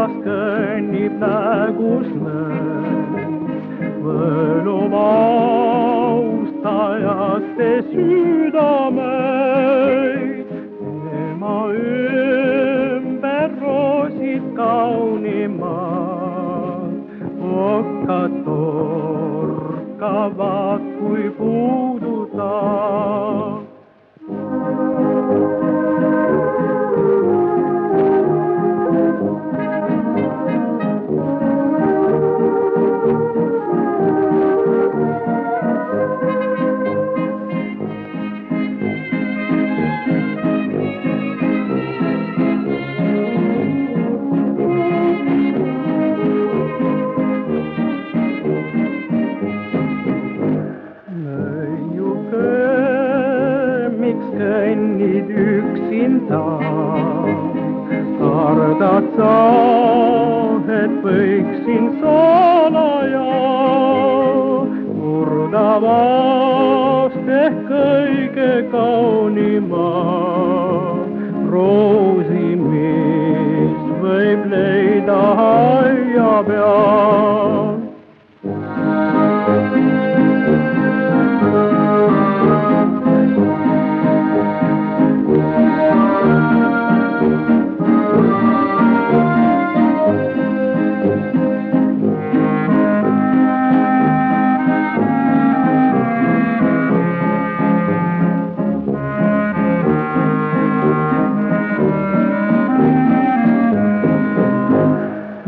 taevas kõnnib nagu snöö. võlub austajaste südameid, tema ümber roosid kaunimad, okkad torkavad, kui puudutavad. Kõnnid üksinda? kardad sa, et võiksin salaja murda vast ehk kõige kaunima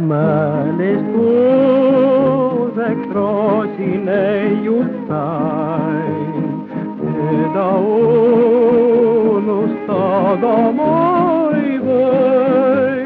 males große Jutsein, da unus da da moi voi,